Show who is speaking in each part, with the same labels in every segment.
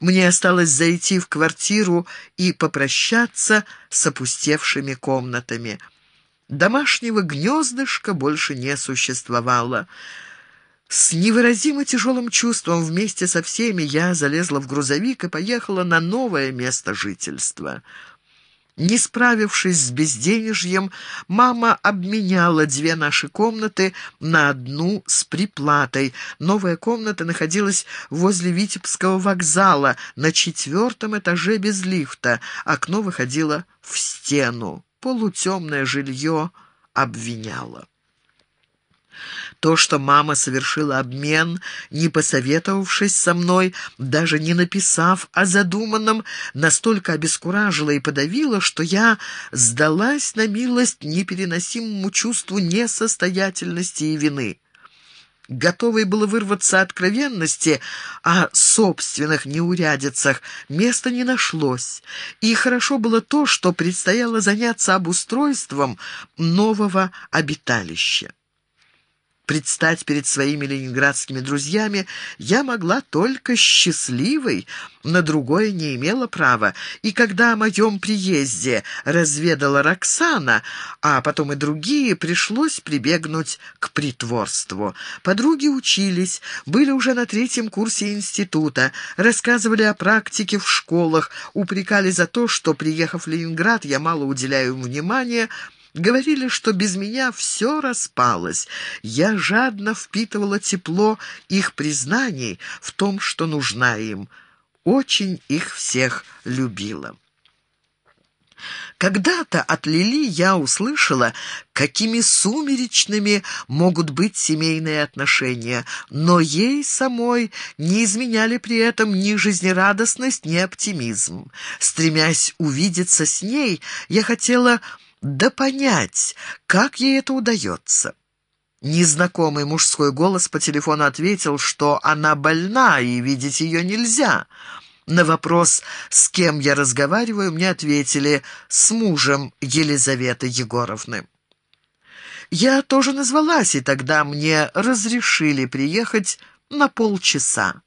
Speaker 1: Мне осталось зайти в квартиру и попрощаться с опустевшими комнатами. Домашнего гнездышка больше не существовало. С невыразимо тяжелым чувством вместе со всеми я залезла в грузовик и поехала на новое место жительства. Не справившись с безденежьем, мама обменяла две наши комнаты на одну с приплатой. Новая комната находилась возле Витебского вокзала на четвертом этаже без лифта. Окно выходило в стену. Полутемное жилье обвиняло. То, что мама совершила обмен, не посоветовавшись со мной, даже не написав о задуманном, настолько обескуражило и подавило, что я сдалась на милость непереносимому чувству несостоятельности и вины. Готовой было вырваться откровенности о собственных неурядицах, места не нашлось. И хорошо было то, что предстояло заняться обустройством нового обиталища. Предстать перед своими ленинградскими друзьями я могла только счастливой, на другое не имела права. И когда о моем приезде разведала Роксана, а потом и другие, пришлось прибегнуть к притворству. Подруги учились, были уже на третьем курсе института, рассказывали о практике в школах, упрекали за то, что, приехав в Ленинград, я мало уделяю им внимания, Говорили, что без меня все распалось. Я жадно впитывала тепло их признаний в том, что нужна им. Очень их всех любила. Когда-то от Лили я услышала, какими сумеречными могут быть семейные отношения, но ей самой не изменяли при этом ни жизнерадостность, ни оптимизм. Стремясь увидеться с ней, я хотела да понять, как ей это удается. Незнакомый мужской голос по телефону ответил, что она больна и видеть ее нельзя. На вопрос, с кем я разговариваю, мне ответили «с мужем Елизаветы Егоровны». Я тоже назвалась, и тогда мне разрешили приехать на полчаса.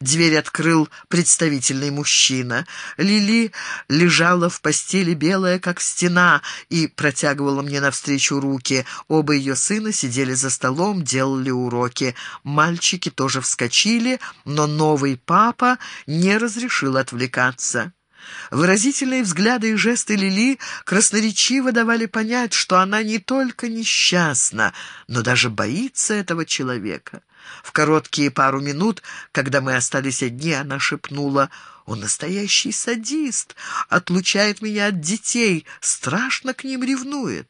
Speaker 1: Дверь открыл представительный мужчина. Лили лежала в постели белая, как стена, и протягивала мне навстречу руки. Оба ее сына сидели за столом, делали уроки. Мальчики тоже вскочили, но новый папа не разрешил отвлекаться. Выразительные взгляды и жесты Лили красноречиво давали понять, что она не только несчастна, но даже боится этого человека. В короткие пару минут, когда мы остались одни, она шепнула «Он настоящий садист, отлучает меня от детей, страшно к ним ревнует».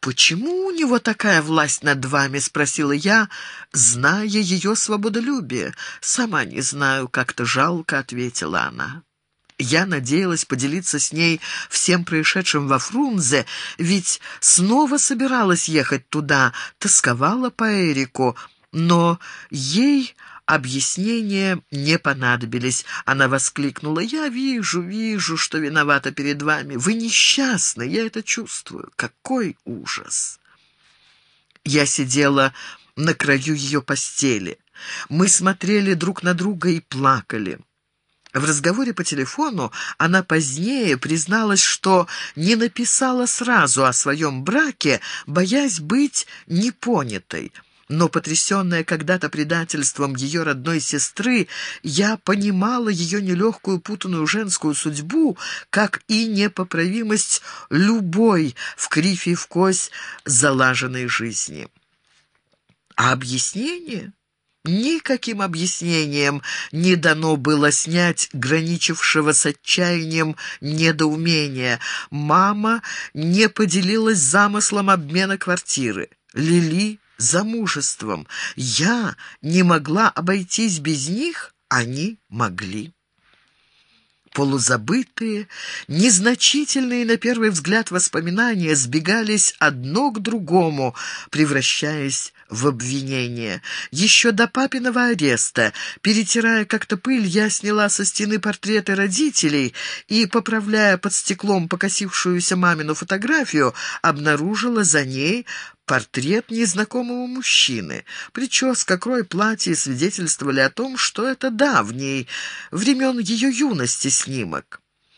Speaker 1: «Почему у него такая власть над вами?» — спросила я, зная ее свободолюбие. «Сама не знаю, как-то жалко», — ответила она. Я надеялась поделиться с ней всем происшедшим во Фрунзе, ведь снова собиралась ехать туда, тосковала по Эрику, но ей объяснения не понадобились. Она воскликнула, «Я вижу, вижу, что виновата перед вами. Вы несчастны, я это чувствую. Какой ужас!» Я сидела на краю ее постели. Мы смотрели друг на друга и плакали. В разговоре по телефону она позднее призналась, что не написала сразу о своем браке, боясь быть непонятой. Но, потрясенная когда-то предательством ее родной сестры, я понимала ее нелегкую путанную женскую судьбу, как и непоправимость любой в кривь и в кость залаженной жизни. А объяснение? Никаким объяснением не дано было снять граничившего с отчаянием недоумения. Мама не поделилась замыслом обмена квартиры. Лили замужеством. Я не могла обойтись без них, они могли полузабытые, незначительные на первый взгляд воспоминания сбегались одно к другому, превращаясь в обвинение. Еще до папиного ареста, перетирая как-то пыль, я сняла со стены портреты родителей и, поправляя под стеклом покосившуюся мамину фотографию, обнаружила за ней портрет незнакомого мужчины. Прическа, крой платья свидетельствовали о том, что это давний, времен ее юности снимок.